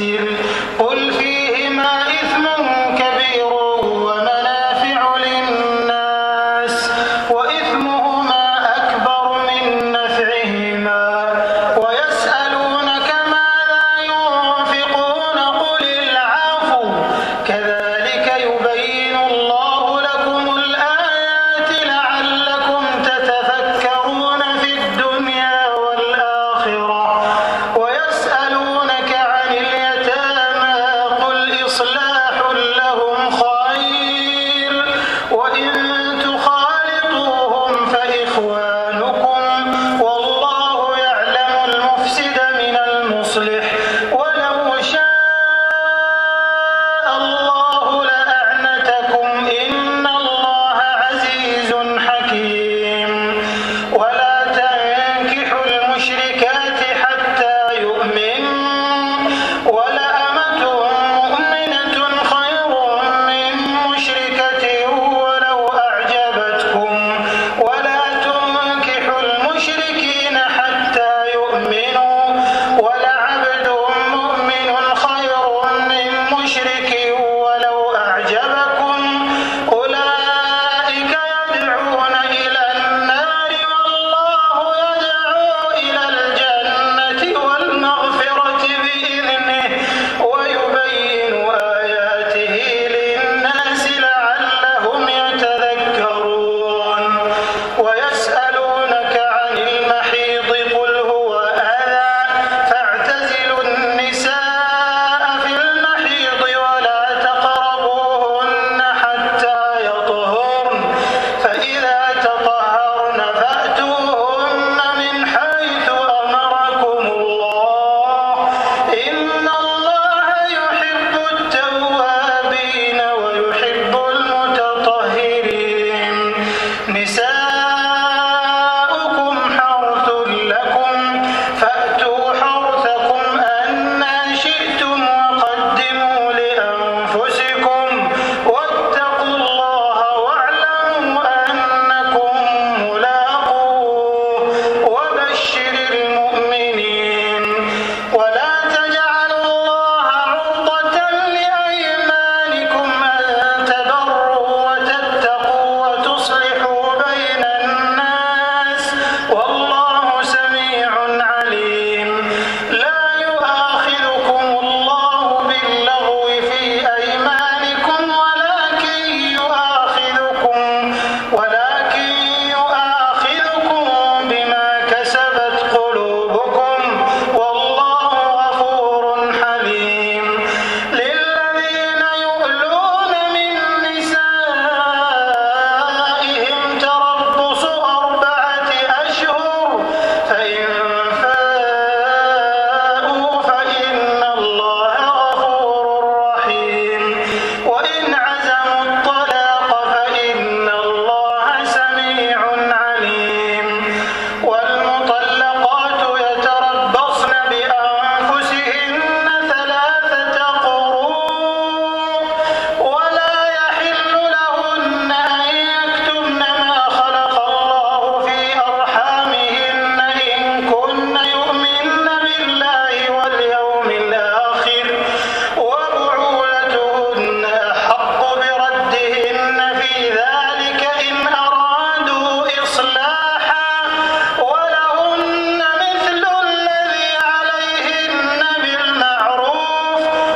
والميسر قل فيهما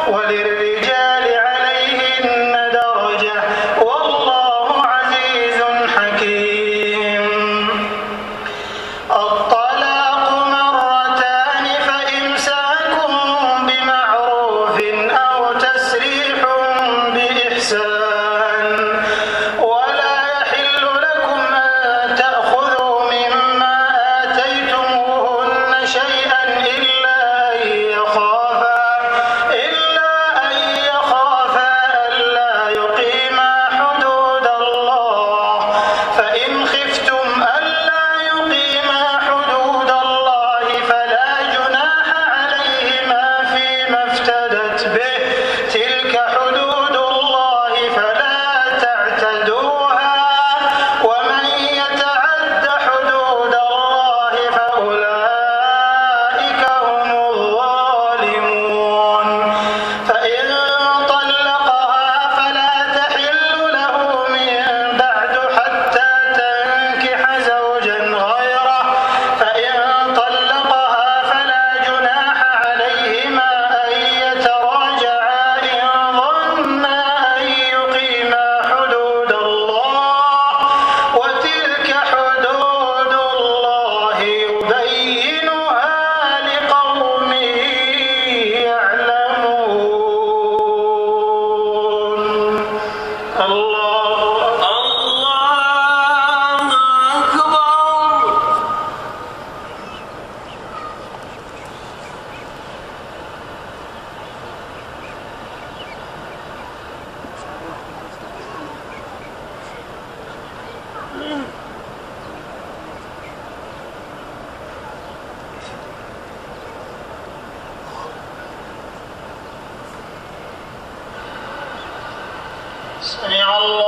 porra dele. يصنع الله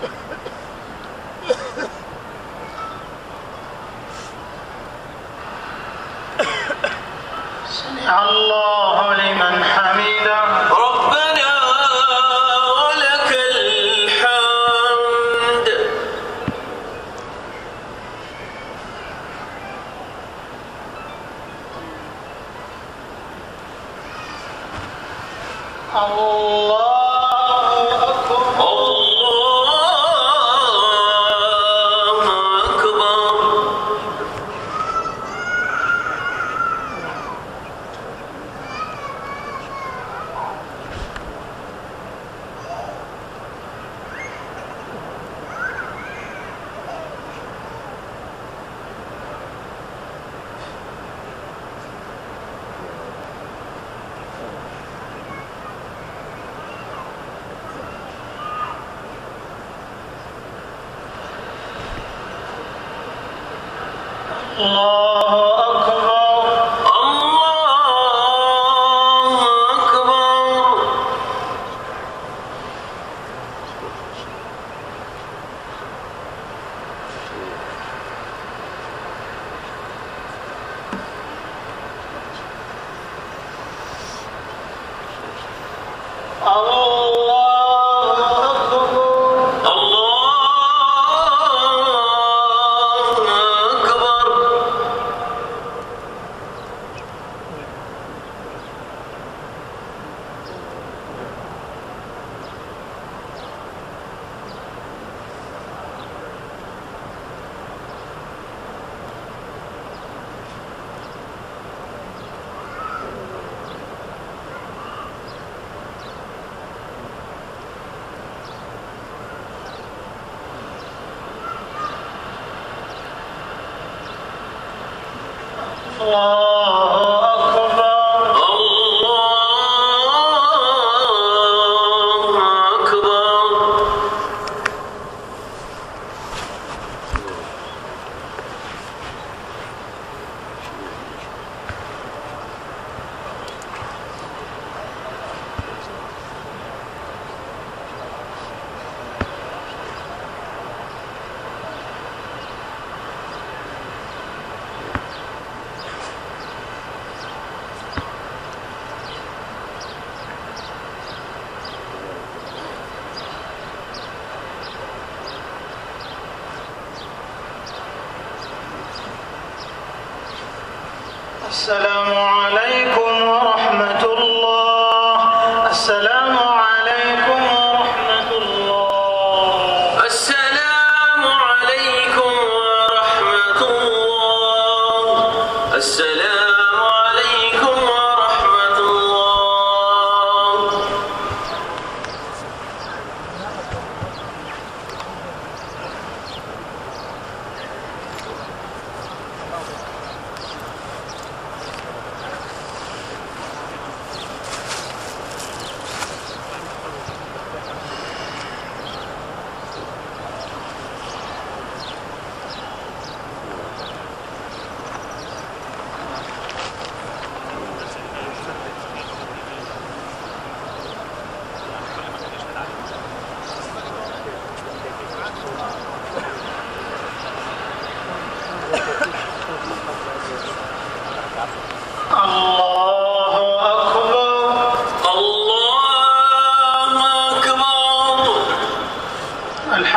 Ha ha ha! uh, الله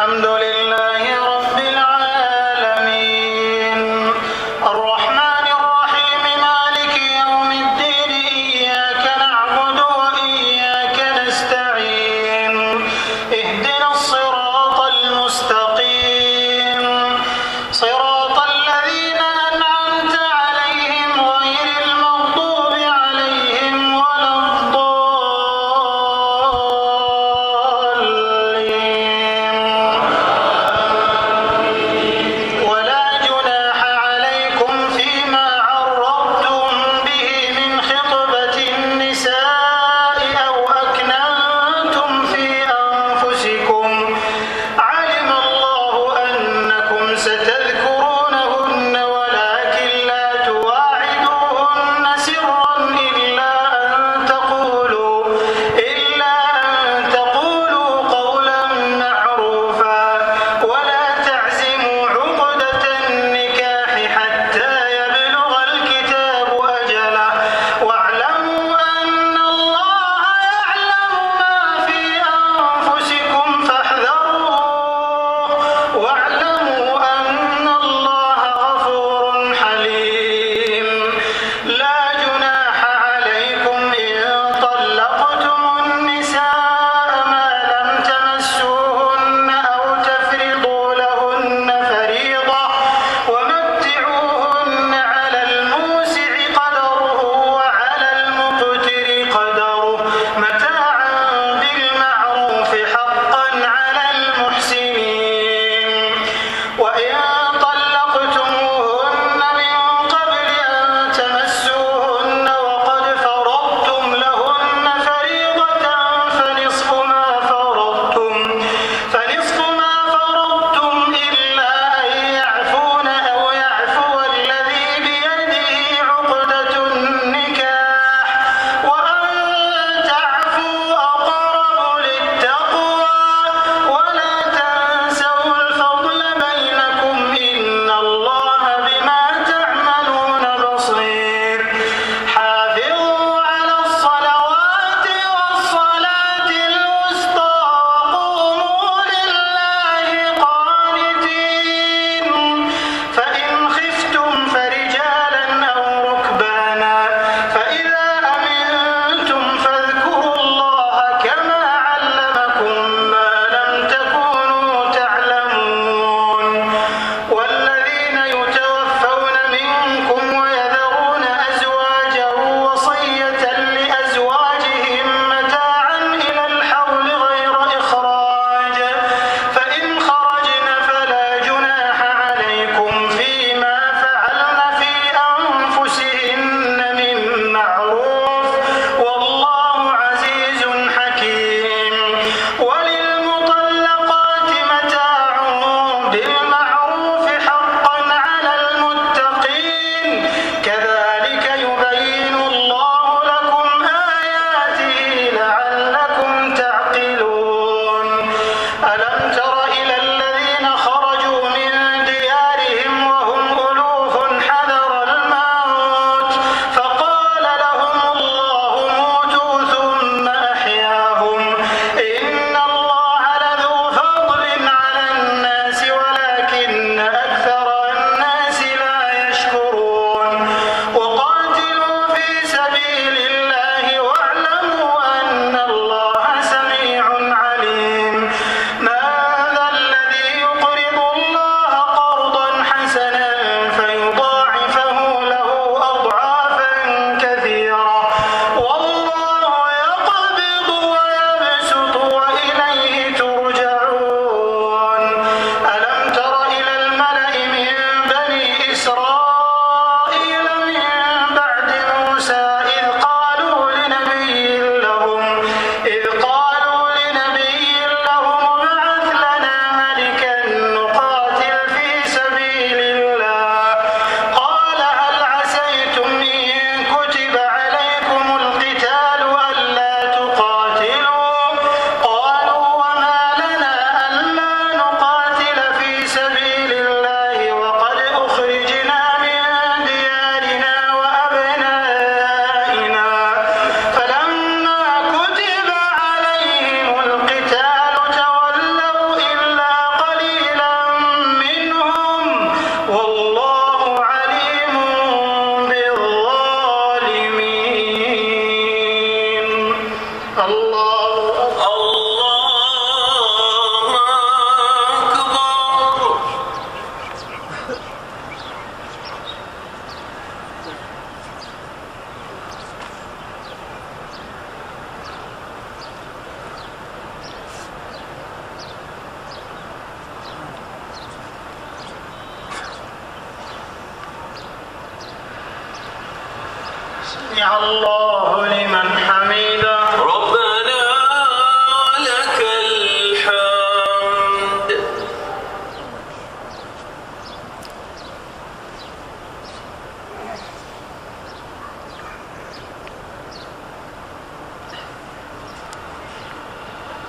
الحمد لله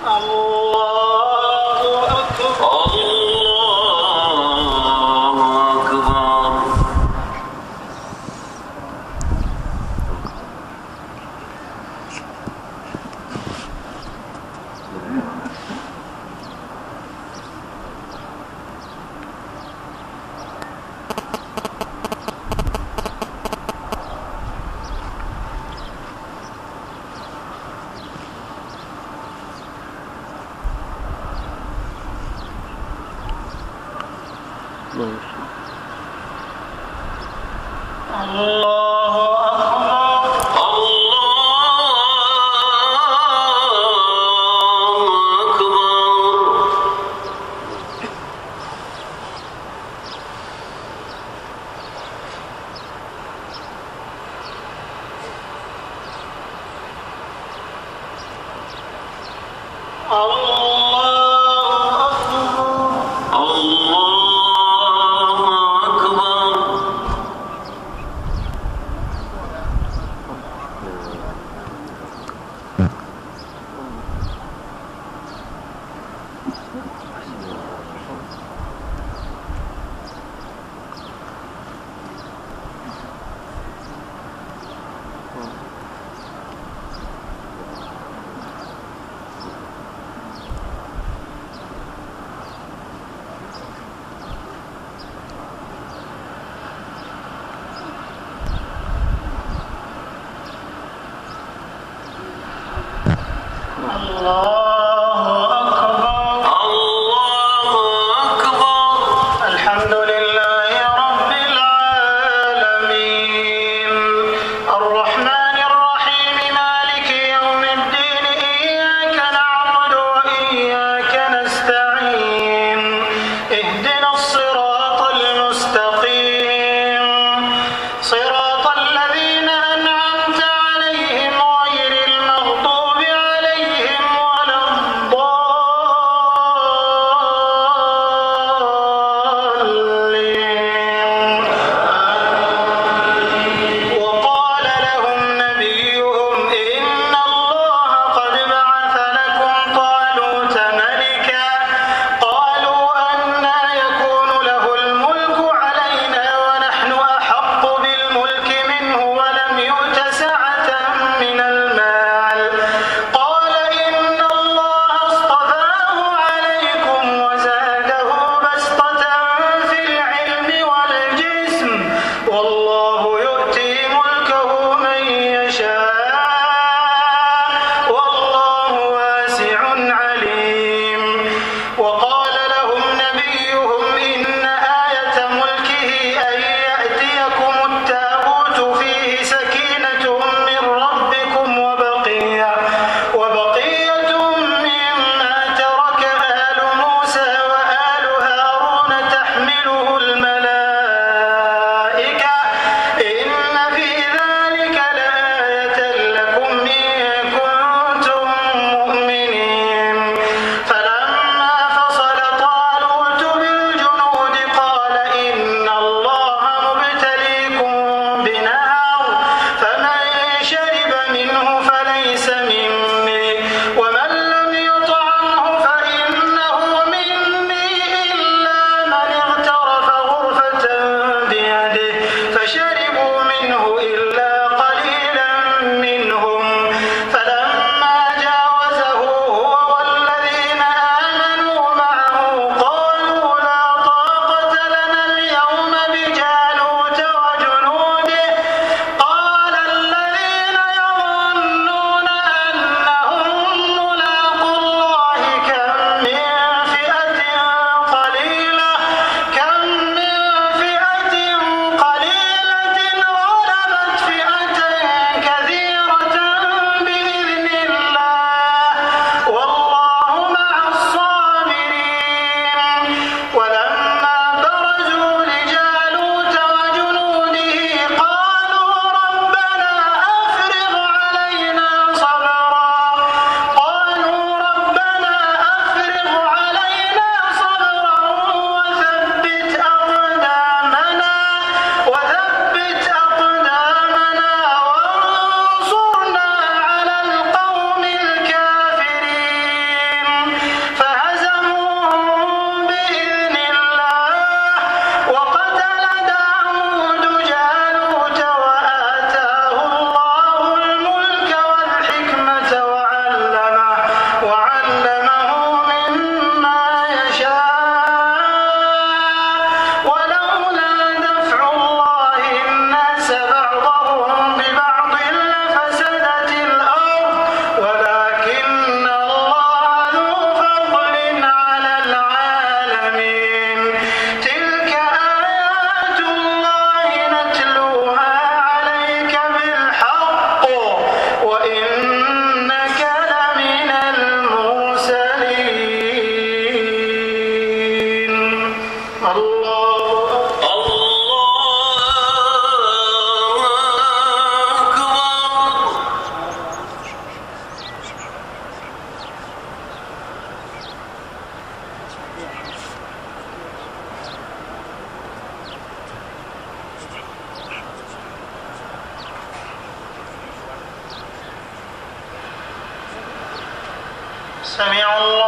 啊 Oh. también un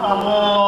好多